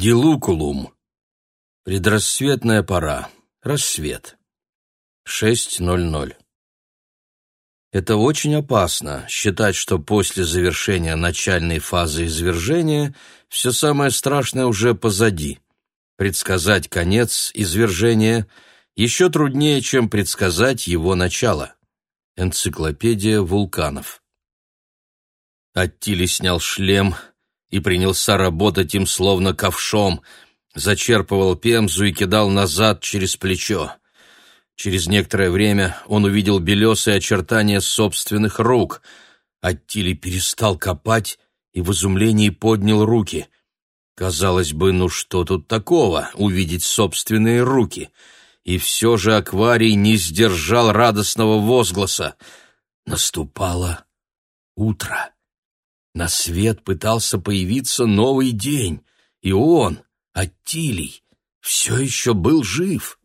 Дилукулум. Предрассветная пора. Рассвет. 6.00. Это очень опасно считать, что после завершения начальной фазы извержения все самое страшное уже позади. Предсказать конец извержения еще труднее, чем предсказать его начало. Энциклопедия вулканов. Аттили снял шлем и принялся работать им словно ковшом, зачерпывал пемзу и кидал назад через плечо. Через некоторое время он увидел белесые очертания собственных рук. Аттили перестал копать и в изумлении поднял руки. Казалось бы, ну что тут такого, увидеть собственные руки? И все же акварий не сдержал радостного возгласа. Наступало утро. На свет пытался появиться новый день, и он, Аттилий, все еще был жив.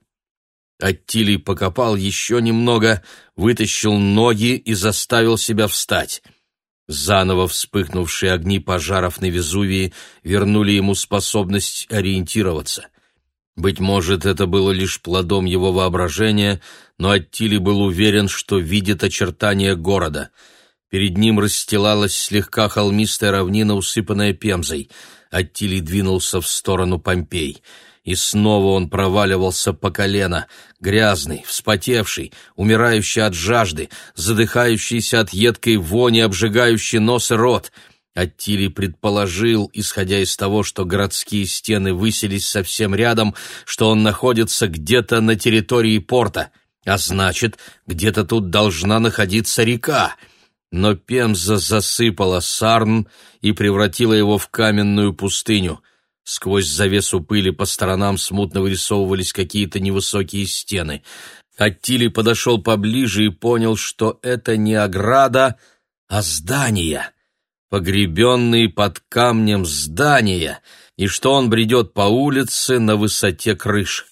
Аттилий покопал еще немного, вытащил ноги и заставил себя встать. Заново вспыхнувшие огни пожаров на Везувии вернули ему способность ориентироваться. Быть может, это было лишь плодом его воображения, но Аттили был уверен, что видит очертания города — Перед ним расстилалась слегка холмистая равнина, усыпанная пемзой. Аттилий двинулся в сторону Помпей. И снова он проваливался по колено, грязный, вспотевший, умирающий от жажды, задыхающийся от едкой вони, обжигающий нос и рот. Аттилий предположил, исходя из того, что городские стены высились совсем рядом, что он находится где-то на территории порта, а значит, где-то тут должна находиться река — но Пемза засыпала Сарн и превратила его в каменную пустыню. Сквозь завесу пыли по сторонам смутно вырисовывались какие-то невысокие стены. Аттили подошел поближе и понял, что это не ограда, а здание, погребенные под камнем здания, и что он бредет по улице на высоте крыш.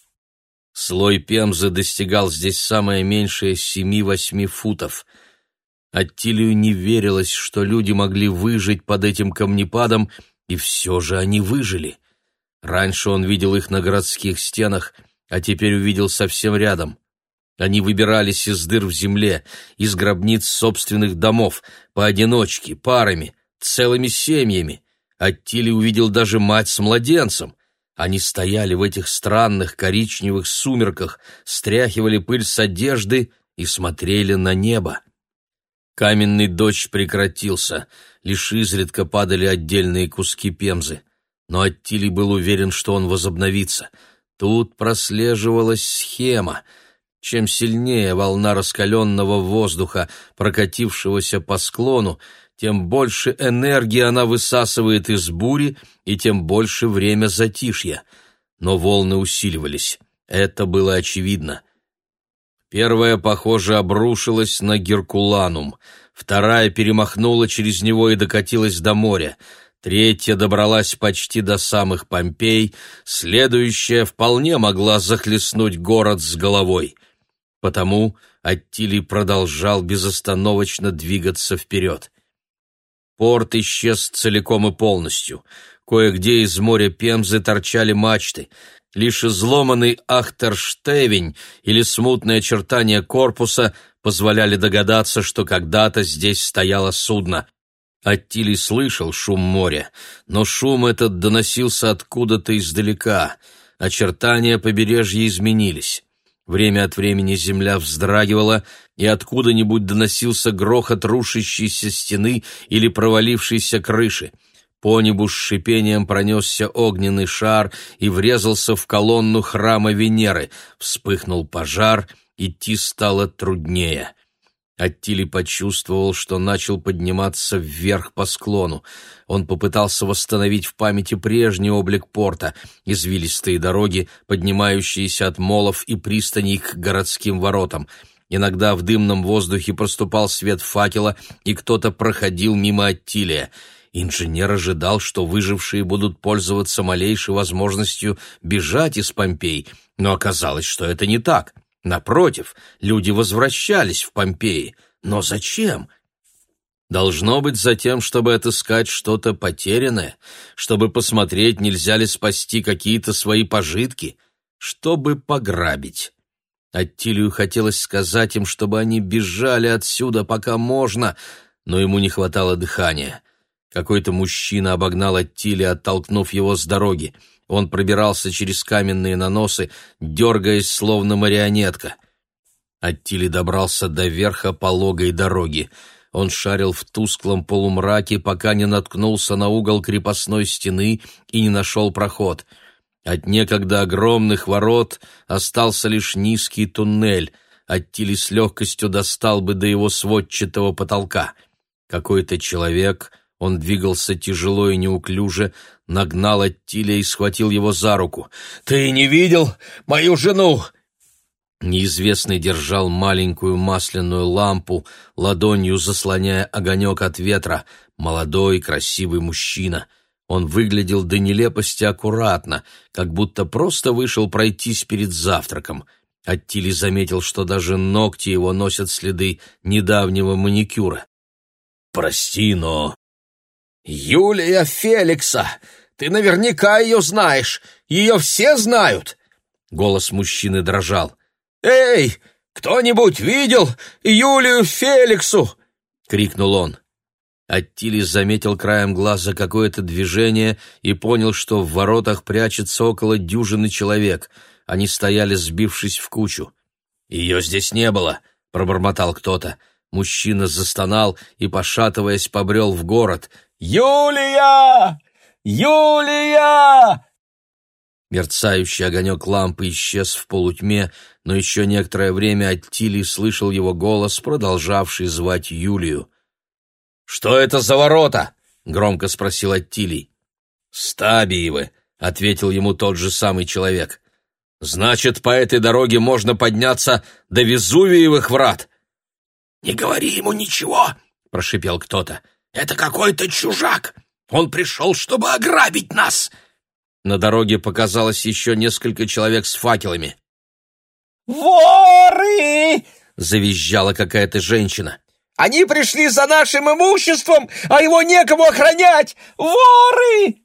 Слой пемзы достигал здесь самое меньшее семи-восьми футов. Аттилию не верилось, что люди могли выжить под этим камнепадом, и все же они выжили. Раньше он видел их на городских стенах, а теперь увидел совсем рядом. Они выбирались из дыр в земле, из гробниц собственных домов, поодиночке, парами, целыми семьями. Аттили увидел даже мать с младенцем. Они стояли в этих странных коричневых сумерках, стряхивали пыль с одежды и смотрели на небо. Каменный дождь прекратился, лишь изредка падали отдельные куски пемзы. Но Аттили был уверен, что он возобновится. Тут прослеживалась схема. Чем сильнее волна раскаленного воздуха, прокатившегося по склону, тем больше энергии она высасывает из бури, и тем больше время затишья. Но волны усиливались. Это было очевидно. Первая, похоже, обрушилась на Геркуланум, вторая перемахнула через него и докатилась до моря, третья добралась почти до самых Помпей, следующая вполне могла захлестнуть город с головой. Потому Аттилий продолжал безостановочно двигаться вперед. Порт исчез целиком и полностью. Кое-где из моря Пемзы торчали мачты, Лишь изломанный ахтерштевень или смутные очертания корпуса позволяли догадаться, что когда-то здесь стояло судно. Аттилий слышал шум моря, но шум этот доносился откуда-то издалека. Очертания побережья изменились. Время от времени земля вздрагивала, и откуда-нибудь доносился грохот рушащейся стены или провалившейся крыши. По небу с шипением пронесся огненный шар и врезался в колонну храма Венеры. Вспыхнул пожар, идти стало труднее. Аттили почувствовал, что начал подниматься вверх по склону. Он попытался восстановить в памяти прежний облик порта, извилистые дороги, поднимающиеся от молов и пристаней к городским воротам. Иногда в дымном воздухе проступал свет факела, и кто-то проходил мимо Аттилия. Инженер ожидал, что выжившие будут пользоваться малейшей возможностью бежать из Помпей, но оказалось, что это не так. Напротив, люди возвращались в Помпеи. Но зачем? Должно быть за тем, чтобы отыскать что-то потерянное, чтобы посмотреть, нельзя ли спасти какие-то свои пожитки, чтобы пограбить. Аттилию хотелось сказать им, чтобы они бежали отсюда, пока можно, но ему не хватало дыхания. Какой-то мужчина обогнал Аттилия, оттолкнув его с дороги. Он пробирался через каменные наносы, дергаясь, словно марионетка. Аттили добрался до верха пологой дороги. Он шарил в тусклом полумраке, пока не наткнулся на угол крепостной стены и не нашел проход. От некогда огромных ворот остался лишь низкий туннель. Аттили с легкостью достал бы до его сводчатого потолка. Какой-то человек, он двигался тяжело и неуклюже, нагнал Аттиля и схватил его за руку. «Ты не видел мою жену?» Неизвестный держал маленькую масляную лампу, ладонью заслоняя огонек от ветра. Молодой, красивый мужчина. Он выглядел до нелепости аккуратно, как будто просто вышел пройтись перед завтраком. Аттили заметил, что даже ногти его носят следы недавнего маникюра. «Прости, но...» «Юлия Феликса! Ты наверняка ее знаешь! Ее все знают!» Голос мужчины дрожал. «Эй, кто-нибудь видел Юлию Феликсу?» — крикнул он. Аттилис заметил краем глаза какое-то движение и понял, что в воротах прячется около дюжины человек. Они стояли, сбившись в кучу. «Ее здесь не было», — пробормотал кто-то. Мужчина застонал и, пошатываясь, побрел в город. «Юлия! Юлия!» Мерцающий огонек лампы исчез в полутьме, но еще некоторое время Аттилий слышал его голос, продолжавший звать Юлию. «Что это за ворота?» — громко спросил Аттилий. «Стабиевы», — ответил ему тот же самый человек. «Значит, по этой дороге можно подняться до Везувиевых врат». «Не говори ему ничего», — прошипел кто-то. «Это какой-то чужак. Он пришел, чтобы ограбить нас». На дороге показалось еще несколько человек с факелами. «Воры!» — завизжала какая-то женщина. «Они пришли за нашим имуществом, а его некому охранять! Воры!»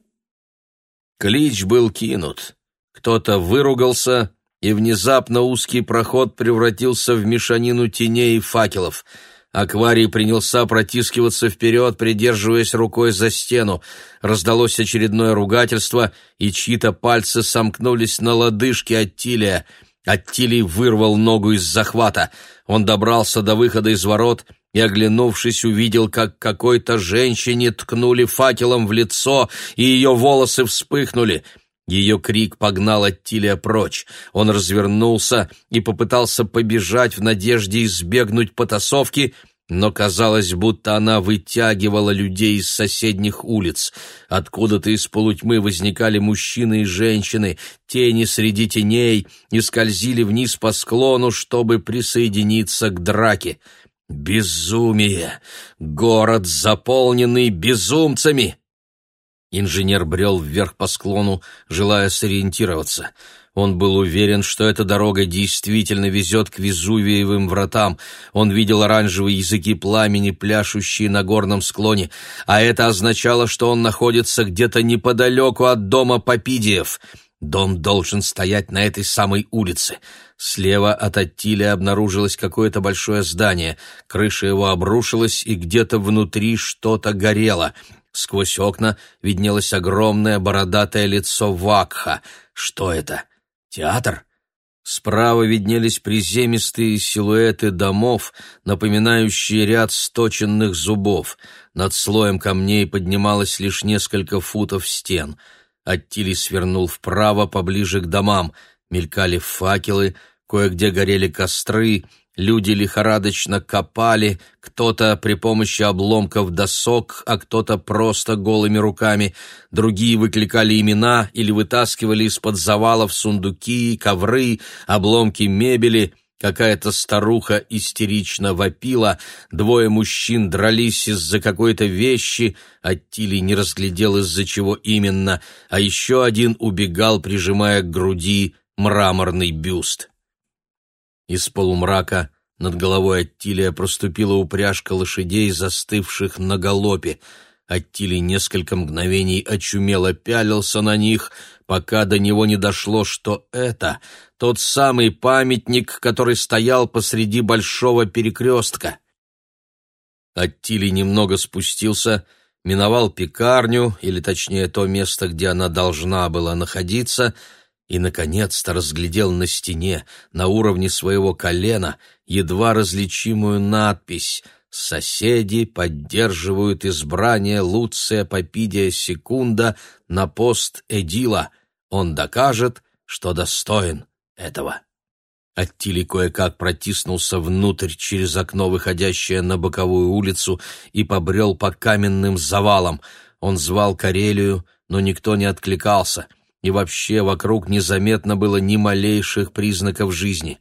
Клич был кинут. Кто-то выругался, и внезапно узкий проход превратился в мешанину теней и факелов — Акварий принялся протискиваться вперед, придерживаясь рукой за стену. Раздалось очередное ругательство, и чьи-то пальцы сомкнулись на лодыжке Аттилия. Аттилий вырвал ногу из захвата. Он добрался до выхода из ворот и, оглянувшись, увидел, как какой-то женщине ткнули факелом в лицо, и ее волосы вспыхнули — ее крик погнал Аттилия прочь. Он развернулся и попытался побежать в надежде избегнуть потасовки, но казалось, будто она вытягивала людей из соседних улиц. Откуда-то из полутьмы возникали мужчины и женщины, тени среди теней, и скользили вниз по склону, чтобы присоединиться к драке. Безумие! Город, заполненный безумцами! Инженер брел вверх по склону, желая сориентироваться. Он был уверен, что эта дорога действительно везет к Везувиевым вратам. Он видел оранжевые языки пламени, пляшущие на горном склоне, а это означало, что он находится где-то неподалеку от дома Попидиев. Дом должен стоять на этой самой улице. Слева от Аттиля обнаружилось какое-то большое здание. Крыша его обрушилась, и где-то внутри что-то горело — Сквозь окна виднелось огромное бородатое лицо Вакха. Что это? Театр? Справа виднелись приземистые силуэты домов, напоминающие ряд сточенных зубов. Над слоем камней поднималось лишь несколько футов стен. Аттили свернул вправо, поближе к домам. Мелькали факелы, кое-где горели костры, Люди лихорадочно копали, кто-то при помощи обломков досок, а кто-то просто голыми руками. Другие выкликали имена или вытаскивали из-под завалов сундуки, ковры, обломки мебели. Какая-то старуха истерично вопила, двое мужчин дрались из-за какой-то вещи, а Тили не разглядел из-за чего именно, а еще один убегал, прижимая к груди мраморный бюст. Из полумрака Над головой Аттилия проступила упряжка лошадей, застывших на галопе. Аттилий несколько мгновений очумело пялился на них, пока до него не дошло, что это тот самый памятник, который стоял посреди большого перекрестка. Аттилий немного спустился, миновал пекарню, или точнее то место, где она должна была находиться, и, наконец-то, разглядел на стене, на уровне своего колена, едва различимую надпись «Соседи поддерживают избрание Луция Попидия Секунда на пост Эдила. Он докажет, что достоин этого». Аттили кое-как протиснулся внутрь через окно, выходящее на боковую улицу, и побрел по каменным завалам. Он звал Карелию, но никто не откликался, и вообще вокруг незаметно было ни малейших признаков жизни.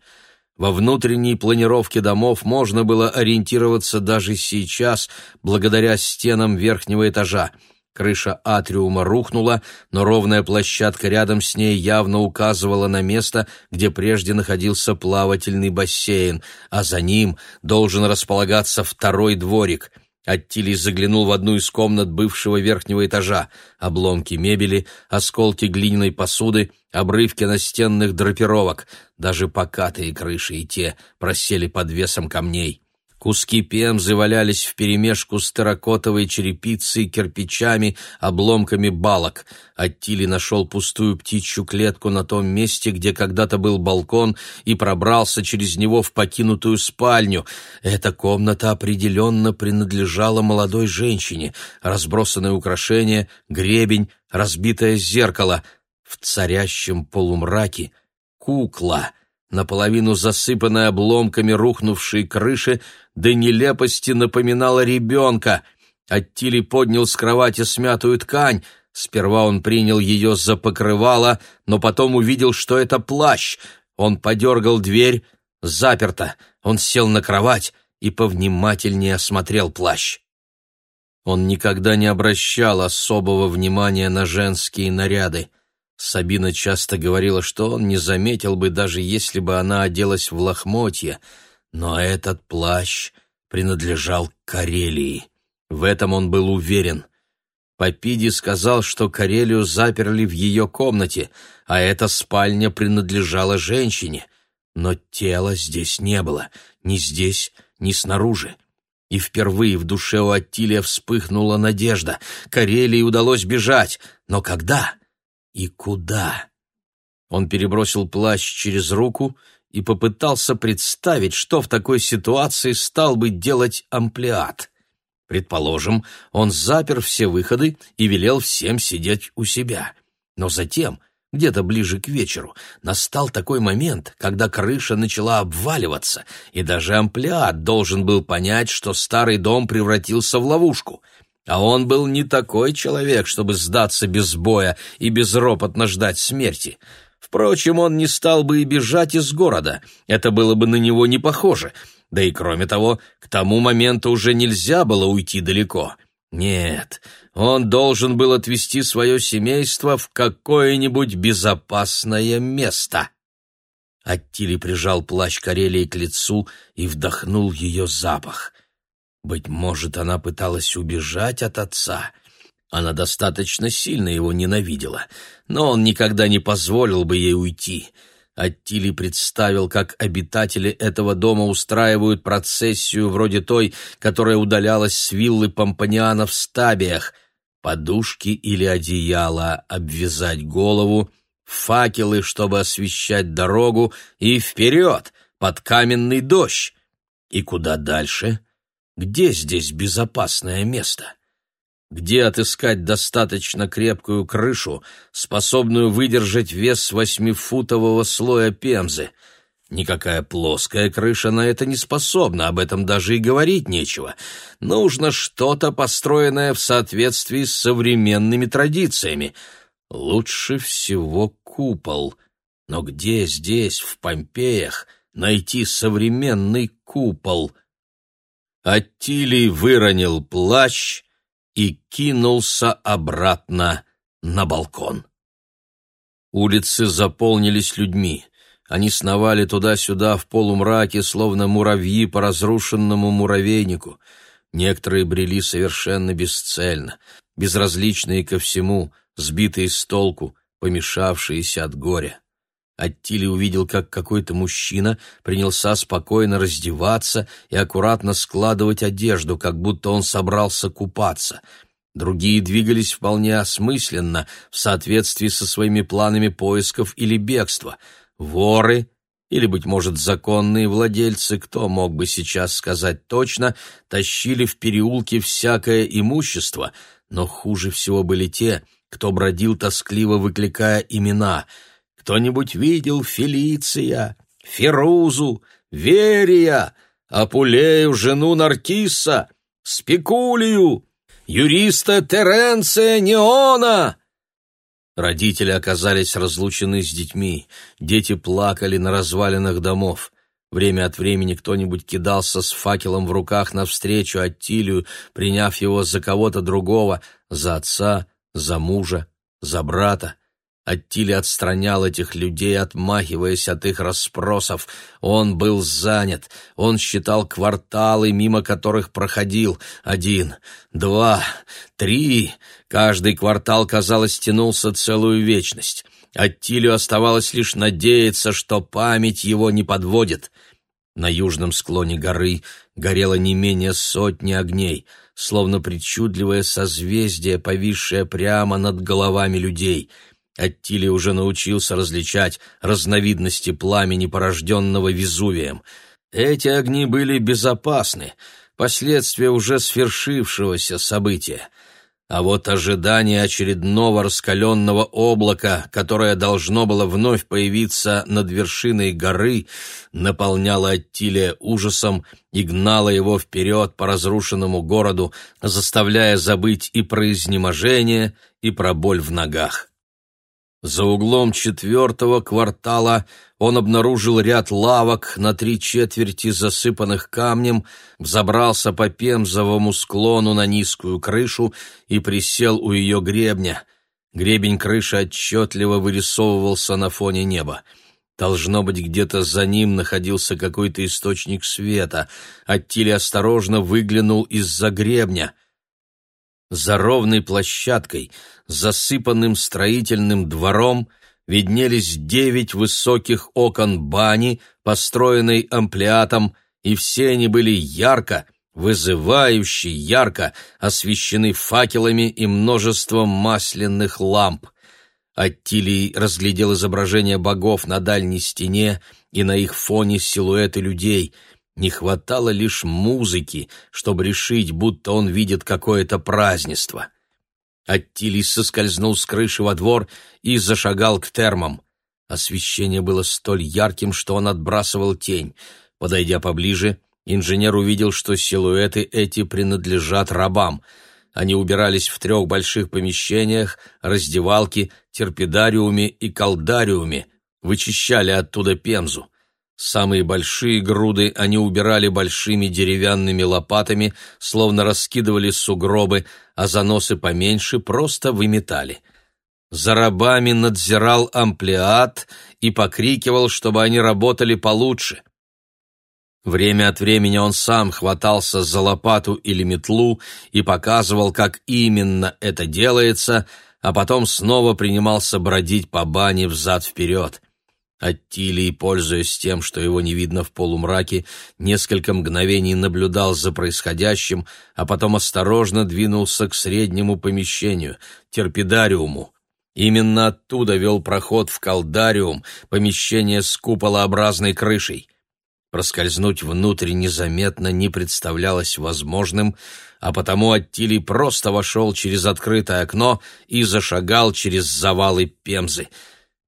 Во внутренней планировке домов можно было ориентироваться даже сейчас, благодаря стенам верхнего этажа — Крыша атриума рухнула, но ровная площадка рядом с ней явно указывала на место, где прежде находился плавательный бассейн, а за ним должен располагаться второй дворик. Аттилий заглянул в одну из комнат бывшего верхнего этажа. Обломки мебели, осколки глиняной посуды, обрывки настенных драпировок. Даже покатые крыши и те просели под весом камней. Куски пемзы валялись вперемешку с терракотовой черепицей, кирпичами, обломками балок. Аттили нашел пустую птичью клетку на том месте, где когда-то был балкон, и пробрался через него в покинутую спальню. Эта комната определенно принадлежала молодой женщине. Разбросанные украшения, гребень, разбитое зеркало. В царящем полумраке кукла — наполовину засыпанная обломками рухнувшей крыши, до нелепости напоминала ребенка. Аттили поднял с кровати смятую ткань. Сперва он принял ее за покрывало, но потом увидел, что это плащ. Он подергал дверь, заперто. Он сел на кровать и повнимательнее осмотрел плащ. Он никогда не обращал особого внимания на женские наряды. Сабина часто говорила, что он не заметил бы, даже если бы она оделась в лохмотья, но этот плащ принадлежал Карелии. В этом он был уверен. Попиди сказал, что Карелию заперли в ее комнате, а эта спальня принадлежала женщине. Но тела здесь не было, ни здесь, ни снаружи. И впервые в душе у Аттилия вспыхнула надежда. Карелии удалось бежать, но когда? И куда? Он перебросил плащ через руку и попытался представить, что в такой ситуации стал бы делать амплиат. Предположим, он запер все выходы и велел всем сидеть у себя. Но затем, где-то ближе к вечеру, настал такой момент, когда крыша начала обваливаться, и даже амплиат должен был понять, что старый дом превратился в ловушку — а он был не такой человек, чтобы сдаться без боя и безропотно ждать смерти. Впрочем, он не стал бы и бежать из города, это было бы на него не похоже. Да и кроме того, к тому моменту уже нельзя было уйти далеко. Нет, он должен был отвезти свое семейство в какое-нибудь безопасное место. Аттили прижал плащ Карелии к лицу и вдохнул ее запах. Быть может, она пыталась убежать от отца. Она достаточно сильно его ненавидела, но он никогда не позволил бы ей уйти. Аттили представил, как обитатели этого дома устраивают процессию вроде той, которая удалялась с виллы Помпаниана в стабиях. Подушки или одеяло обвязать голову, факелы, чтобы освещать дорогу, и вперед, под каменный дождь. И куда дальше? Где здесь безопасное место? Где отыскать достаточно крепкую крышу, способную выдержать вес восьмифутового слоя пемзы? Никакая плоская крыша на это не способна, об этом даже и говорить нечего. Нужно что-то, построенное в соответствии с современными традициями. Лучше всего купол. Но где здесь, в Помпеях, найти современный купол — Аттилий выронил плащ и кинулся обратно на балкон. Улицы заполнились людьми. Они сновали туда-сюда в полумраке, словно муравьи по разрушенному муравейнику. Некоторые брели совершенно бесцельно, безразличные ко всему, сбитые с толку, помешавшиеся от горя. Аттили увидел, как какой-то мужчина принялся спокойно раздеваться и аккуратно складывать одежду, как будто он собрался купаться. Другие двигались вполне осмысленно, в соответствии со своими планами поисков или бегства. Воры или, быть может, законные владельцы, кто мог бы сейчас сказать точно, тащили в переулки всякое имущество, но хуже всего были те, кто бродил тоскливо, выкликая имена — кто-нибудь видел Фелиция, Ферузу, Верия, Апулею, жену Наркиса, Спекулию, юриста Теренция Неона?» Родители оказались разлучены с детьми, дети плакали на развалинах домов. Время от времени кто-нибудь кидался с факелом в руках навстречу Аттилию, приняв его за кого-то другого, за отца, за мужа, за брата. Аттили отстранял этих людей, отмахиваясь от их расспросов. Он был занят. Он считал кварталы, мимо которых проходил. Один, два, три. Каждый квартал, казалось, тянулся целую вечность. Аттилю оставалось лишь надеяться, что память его не подводит. На южном склоне горы горело не менее сотни огней, словно причудливое созвездие, повисшее прямо над головами людей — Аттили уже научился различать разновидности пламени, порожденного Везувием. Эти огни были безопасны, последствия уже свершившегося события. А вот ожидание очередного раскаленного облака, которое должно было вновь появиться над вершиной горы, наполняло Аттилия ужасом и гнало его вперед по разрушенному городу, заставляя забыть и про изнеможение, и про боль в ногах. За углом четвертого квартала он обнаружил ряд лавок на три четверти засыпанных камнем, взобрался по пемзовому склону на низкую крышу и присел у ее гребня. Гребень крыши отчетливо вырисовывался на фоне неба. Должно быть, где-то за ним находился какой-то источник света. Аттили осторожно выглянул из-за гребня — за ровной площадкой, засыпанным строительным двором, виднелись девять высоких окон бани, построенной амплиатом, и все они были ярко, вызывающе ярко освещены факелами и множеством масляных ламп. Аттилий разглядел изображения богов на дальней стене и на их фоне силуэты людей — не хватало лишь музыки, чтобы решить, будто он видит какое-то празднество. Аттилий соскользнул с крыши во двор и зашагал к термам. Освещение было столь ярким, что он отбрасывал тень. Подойдя поближе, инженер увидел, что силуэты эти принадлежат рабам. Они убирались в трех больших помещениях, раздевалке, терпидариуме и колдариуме, вычищали оттуда пемзу. Самые большие груды они убирали большими деревянными лопатами, словно раскидывали сугробы, а заносы поменьше просто выметали. За рабами надзирал амплиат и покрикивал, чтобы они работали получше. Время от времени он сам хватался за лопату или метлу и показывал, как именно это делается, а потом снова принимался бродить по бане взад-вперед. Аттилий, пользуясь тем, что его не видно в полумраке, несколько мгновений наблюдал за происходящим, а потом осторожно двинулся к среднему помещению, терпидариуму. Именно оттуда вел проход в колдариум, помещение с куполообразной крышей. Проскользнуть внутрь незаметно не представлялось возможным, а потому Аттилий просто вошел через открытое окно и зашагал через завалы пемзы —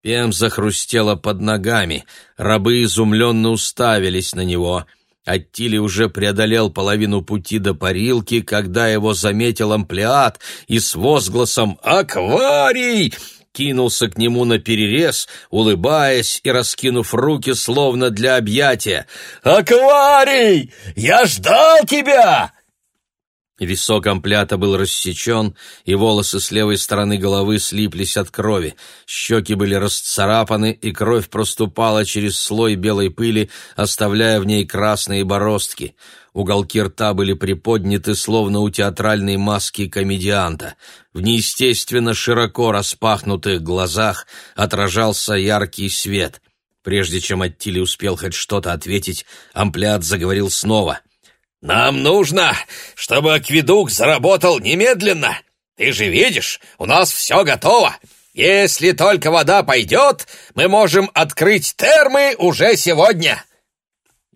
Пем захрустело под ногами, рабы изумленно уставились на него. Аттили уже преодолел половину пути до парилки, когда его заметил амплиат и с возгласом «Акварий!» кинулся к нему на перерез, улыбаясь и раскинув руки, словно для объятия. «Акварий! Я ждал тебя!» Висок амплята был рассечен, и волосы с левой стороны головы слиплись от крови. Щеки были расцарапаны, и кровь проступала через слой белой пыли, оставляя в ней красные бороздки. Уголки рта были приподняты, словно у театральной маски комедианта. В неестественно широко распахнутых глазах отражался яркий свет. Прежде чем Аттили успел хоть что-то ответить, амплят заговорил снова — «Нам нужно, чтобы акведук заработал немедленно. Ты же видишь, у нас все готово. Если только вода пойдет, мы можем открыть термы уже сегодня».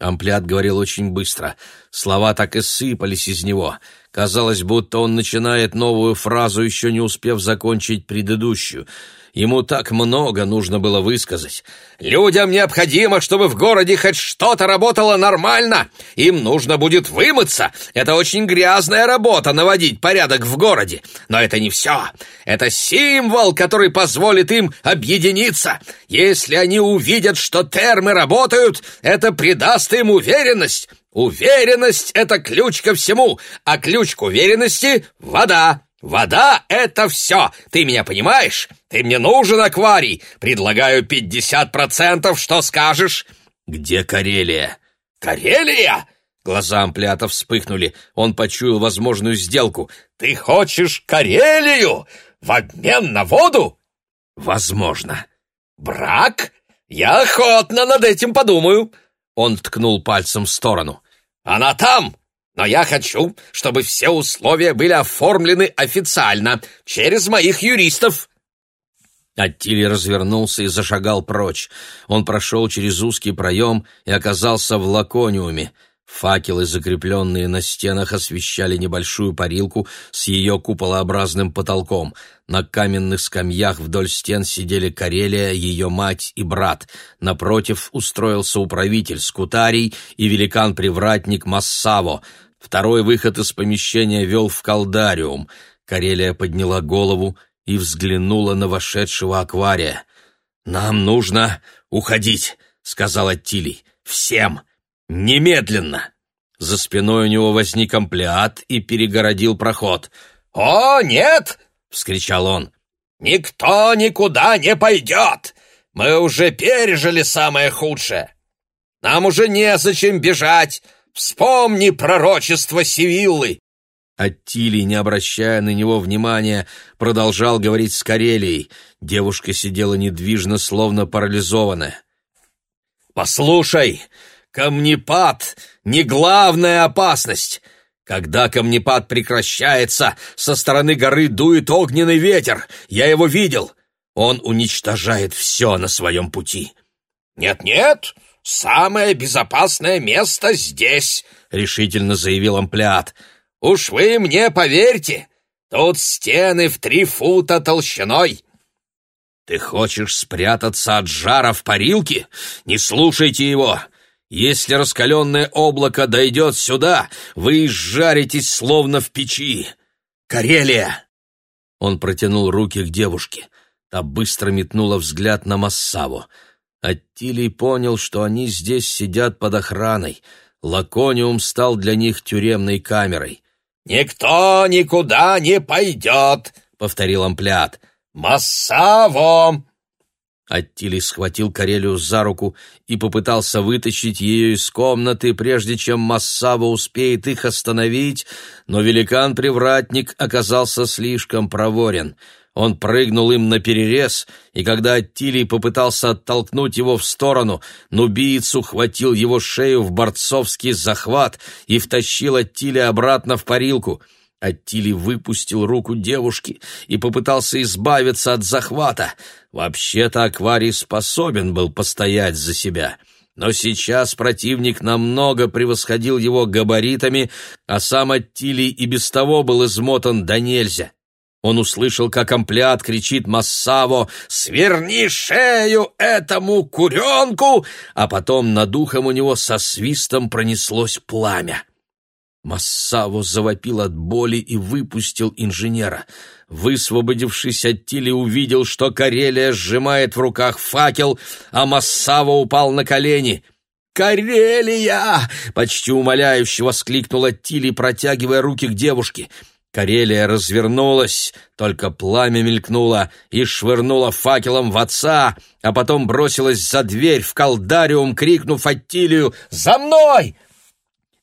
Амплиат говорил очень быстро. Слова так и сыпались из него. Казалось, будто он начинает новую фразу, еще не успев закончить предыдущую — Ему так много нужно было высказать. Людям необходимо, чтобы в городе хоть что-то работало нормально. Им нужно будет вымыться. Это очень грязная работа наводить порядок в городе. Но это не все. Это символ, который позволит им объединиться. Если они увидят, что термы работают, это придаст им уверенность. Уверенность — это ключ ко всему, а ключ к уверенности — вода. «Вода — это все! Ты меня понимаешь? Ты мне нужен, акварий! Предлагаю пятьдесят процентов, что скажешь?» «Где Карелия?» «Карелия?» Глаза Амплята вспыхнули. Он почуял возможную сделку. «Ты хочешь Карелию? В обмен на воду?» «Возможно». «Брак? Я охотно над этим подумаю». Он ткнул пальцем в сторону. «Она там, но я хочу, чтобы все условия были оформлены официально, через моих юристов». Аттили развернулся и зашагал прочь. Он прошел через узкий проем и оказался в лакониуме. Факелы, закрепленные на стенах, освещали небольшую парилку с ее куполообразным потолком. На каменных скамьях вдоль стен сидели Карелия, ее мать и брат. Напротив устроился управитель Скутарий и великан-привратник Массаво — Второй выход из помещения вел в колдариум. Карелия подняла голову и взглянула на вошедшего аквария. «Нам нужно уходить», — сказал Аттилий. «Всем! Немедленно!» За спиной у него возник амплиат и перегородил проход. «О, нет!» — вскричал он. «Никто никуда не пойдет! Мы уже пережили самое худшее! Нам уже незачем бежать! Вспомни пророчество Сивиллы!» Аттилий, не обращая на него внимания, продолжал говорить с Карелией. Девушка сидела недвижно, словно парализованная. «Послушай, камнепад — не главная опасность. Когда камнепад прекращается, со стороны горы дует огненный ветер. Я его видел. Он уничтожает все на своем пути». «Нет-нет, самое безопасное место здесь», — решительно заявил Амплиат. «Уж вы мне поверьте, тут стены в три фута толщиной». «Ты хочешь спрятаться от жара в парилке? Не слушайте его. Если раскаленное облако дойдет сюда, вы изжаритесь, словно в печи. Карелия!» Он протянул руки к девушке. Та быстро метнула взгляд на Массаву. Аттилий понял, что они здесь сидят под охраной. Лакониум стал для них тюремной камерой. «Никто никуда не пойдет», — повторил Амплиат. «Массаво!» Аттилий схватил Карелию за руку и попытался вытащить ее из комнаты, прежде чем Массаво успеет их остановить, но великан-привратник оказался слишком проворен — он прыгнул им на перерез, и когда Аттилий попытался оттолкнуть его в сторону, нубиец ухватил его шею в борцовский захват и втащил Аттилия обратно в парилку. Аттилий выпустил руку девушки и попытался избавиться от захвата. Вообще-то акварий способен был постоять за себя. Но сейчас противник намного превосходил его габаритами, а сам Аттилий и без того был измотан до нельзя. Он услышал, как амплиат кричит Массаво «Сверни шею этому куренку!» А потом над ухом у него со свистом пронеслось пламя. Массаво завопил от боли и выпустил инженера. Высвободившись от Тили, увидел, что Карелия сжимает в руках факел, а Массаво упал на колени. Карелия!» — почти умоляюще воскликнула Тили, протягивая руки к девушке. Карелия развернулась, только пламя мелькнуло и швырнула факелом в отца, а потом бросилась за дверь в колдариум, крикнув Аттилию «За мной!»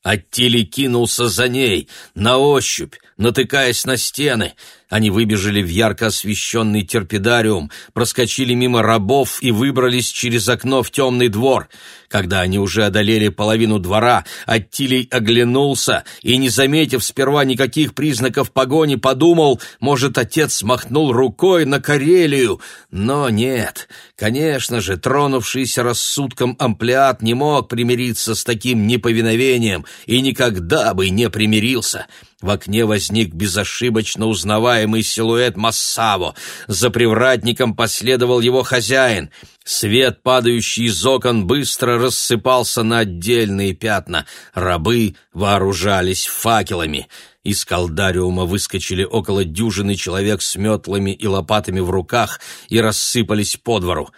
Аттили кинулся за ней, на ощупь, натыкаясь на стены. Они выбежали в ярко освещенный терпидариум, проскочили мимо рабов и выбрались через окно в темный двор. Когда они уже одолели половину двора, Аттилий оглянулся и, не заметив сперва никаких признаков погони, подумал, может, отец махнул рукой на Карелию. Но нет, конечно же, тронувшийся рассудком амплиат не мог примириться с таким неповиновением и никогда бы не примирился. В окне возник безошибочно узнаваемый силуэт Массаво. За привратником последовал его хозяин. Свет, падающий из окон, быстро рассыпался на отдельные пятна. Рабы вооружались факелами. Из колдариума выскочили около дюжины человек с метлами и лопатами в руках и рассыпались по двору.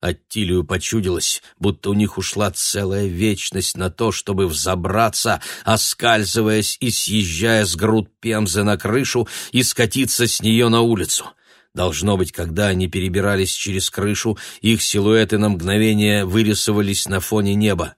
Аттилию почудилось, будто у них ушла целая вечность на то, чтобы взобраться, оскальзываясь и съезжая с груд пемзы на крышу и скатиться с нее на улицу. Должно быть, когда они перебирались через крышу, их силуэты на мгновение вырисовались на фоне неба.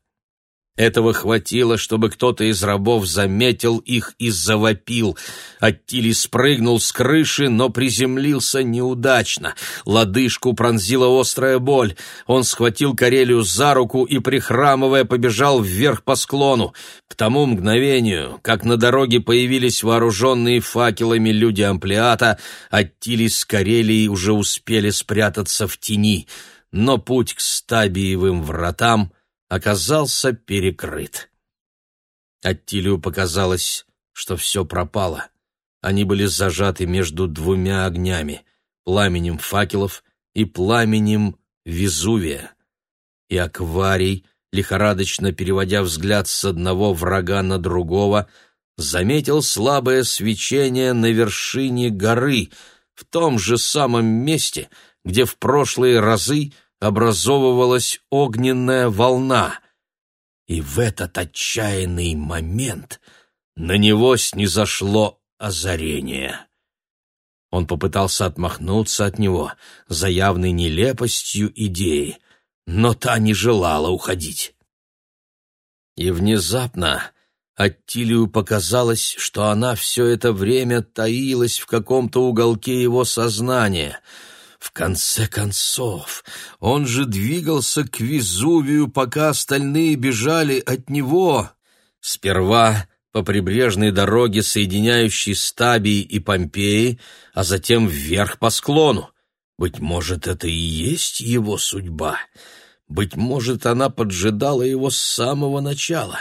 Этого хватило, чтобы кто-то из рабов заметил их и завопил. Аттили спрыгнул с крыши, но приземлился неудачно. Лодыжку пронзила острая боль. Он схватил Карелию за руку и, прихрамывая, побежал вверх по склону. К тому мгновению, как на дороге появились вооруженные факелами люди амплиата, Аттили с Карелией уже успели спрятаться в тени. Но путь к стабиевым вратам — оказался перекрыт. Аттилию показалось, что все пропало. Они были зажаты между двумя огнями — пламенем факелов и пламенем Везувия. И акварий, лихорадочно переводя взгляд с одного врага на другого, заметил слабое свечение на вершине горы, в том же самом месте, где в прошлые разы — образовывалась огненная волна. И в этот отчаянный момент на него снизошло озарение. Он попытался отмахнуться от него за явной нелепостью идеи, но та не желала уходить. И внезапно Аттилию показалось, что она все это время таилась в каком-то уголке его сознания — в конце концов, он же двигался к Везувию, пока остальные бежали от него. Сперва по прибрежной дороге, соединяющей Стабии и Помпеи, а затем вверх по склону. Быть может, это и есть его судьба. Быть может, она поджидала его с самого начала.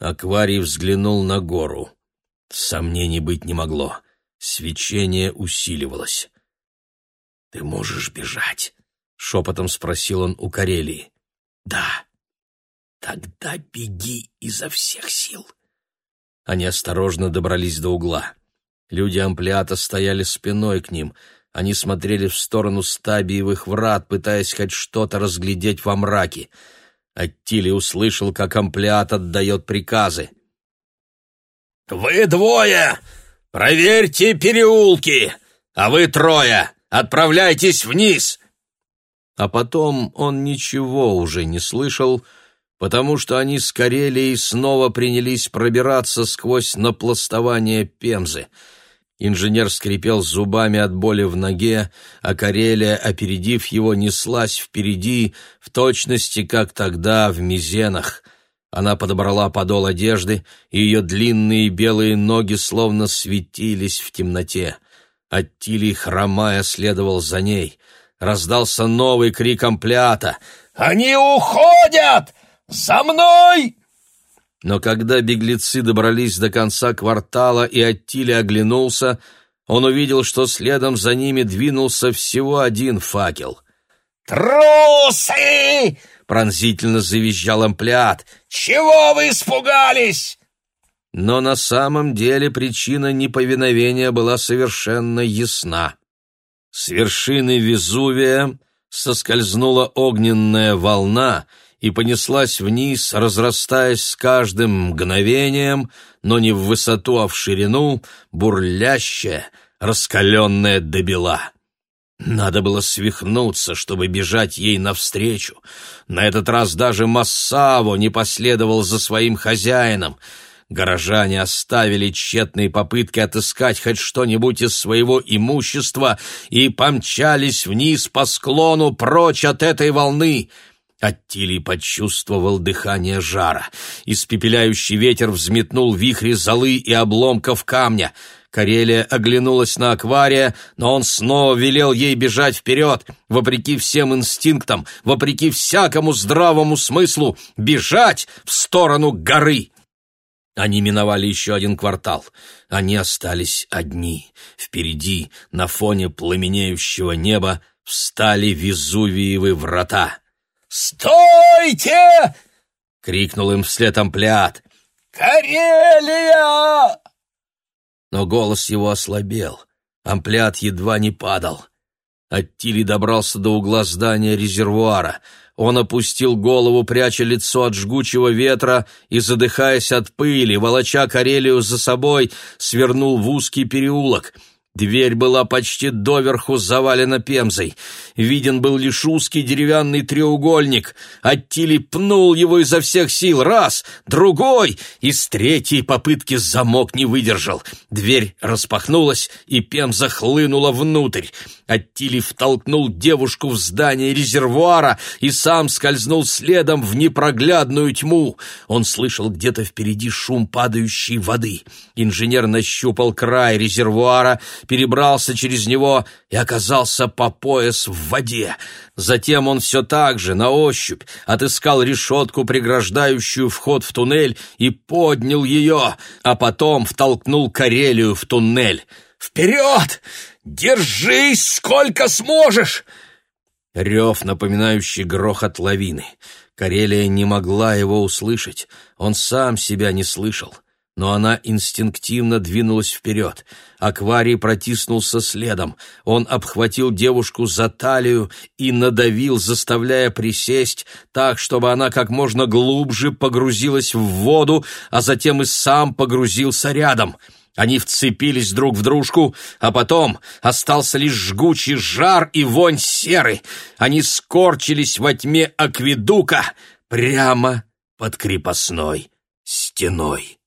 Акварий взглянул на гору. Сомнений быть не могло. Свечение усиливалось. «Ты можешь бежать?» — шепотом спросил он у Карелии. «Да». «Тогда беги изо всех сил». Они осторожно добрались до угла. Люди амплиата стояли спиной к ним. Они смотрели в сторону стабиевых врат, пытаясь хоть что-то разглядеть во мраке. Аттили услышал, как амплиат отдает приказы. «Вы двое! Проверьте переулки! А вы трое! Отправляйтесь вниз!» А потом он ничего уже не слышал, потому что они с Карелией снова принялись пробираться сквозь напластование Пемзы. Инженер скрипел зубами от боли в ноге, а Карелия, опередив его, неслась впереди, в точности, как тогда в Мизенах. Она подобрала подол одежды, и ее длинные белые ноги словно светились в темноте. Аттилий, хромая, следовал за ней. Раздался новый крик амплиата. «Они уходят! За мной!» Но когда беглецы добрались до конца квартала и Аттили оглянулся, он увидел, что следом за ними двинулся всего один факел. «Трусы!» — пронзительно завизжал амплиат. «Чего вы испугались?» Но на самом деле причина неповиновения была совершенно ясна. С вершины Везувия соскользнула огненная волна, и понеслась вниз, разрастаясь с каждым мгновением, но не в высоту, а в ширину, бурлящая, раскаленная до бела. Надо было свихнуться, чтобы бежать ей навстречу. На этот раз даже Массаво не последовал за своим хозяином. Горожане оставили тщетные попытки отыскать хоть что-нибудь из своего имущества и помчались вниз по склону прочь от этой волны — Аттилий почувствовал дыхание жара. Испепеляющий ветер взметнул вихри золы и обломков камня. Карелия оглянулась на аквария, но он снова велел ей бежать вперед, вопреки всем инстинктам, вопреки всякому здравому смыслу, бежать в сторону горы. Они миновали еще один квартал. Они остались одни. Впереди, на фоне пламенеющего неба, встали Везувиевы врата. «Стойте!» — крикнул им вслед амплиат. «Карелия!» Но голос его ослабел. Амплиат едва не падал. Аттили добрался до угла здания резервуара. Он опустил голову, пряча лицо от жгучего ветра и, задыхаясь от пыли, волоча Карелию за собой, свернул в узкий переулок — Дверь была почти доверху завалена пемзой. Виден был лишь узкий деревянный треугольник. Аттили пнул его изо всех сил. Раз, другой, и с третьей попытки замок не выдержал. Дверь распахнулась, и пемза хлынула внутрь. Аттили втолкнул девушку в здание резервуара и сам скользнул следом в непроглядную тьму. Он слышал где-то впереди шум падающей воды. Инженер нащупал край резервуара, перебрался через него и оказался по пояс в воде. Затем он все так же, на ощупь, отыскал решетку, преграждающую вход в туннель, и поднял ее, а потом втолкнул Карелию в туннель. «Вперед! Держись, сколько сможешь!» Рев, напоминающий грохот лавины. Карелия не могла его услышать, он сам себя не слышал но она инстинктивно двинулась вперед. Акварий протиснулся следом. Он обхватил девушку за талию и надавил, заставляя присесть, так, чтобы она как можно глубже погрузилась в воду, а затем и сам погрузился рядом. Они вцепились друг в дружку, а потом остался лишь жгучий жар и вонь серы. Они скорчились во тьме акведука прямо под крепостной стеной.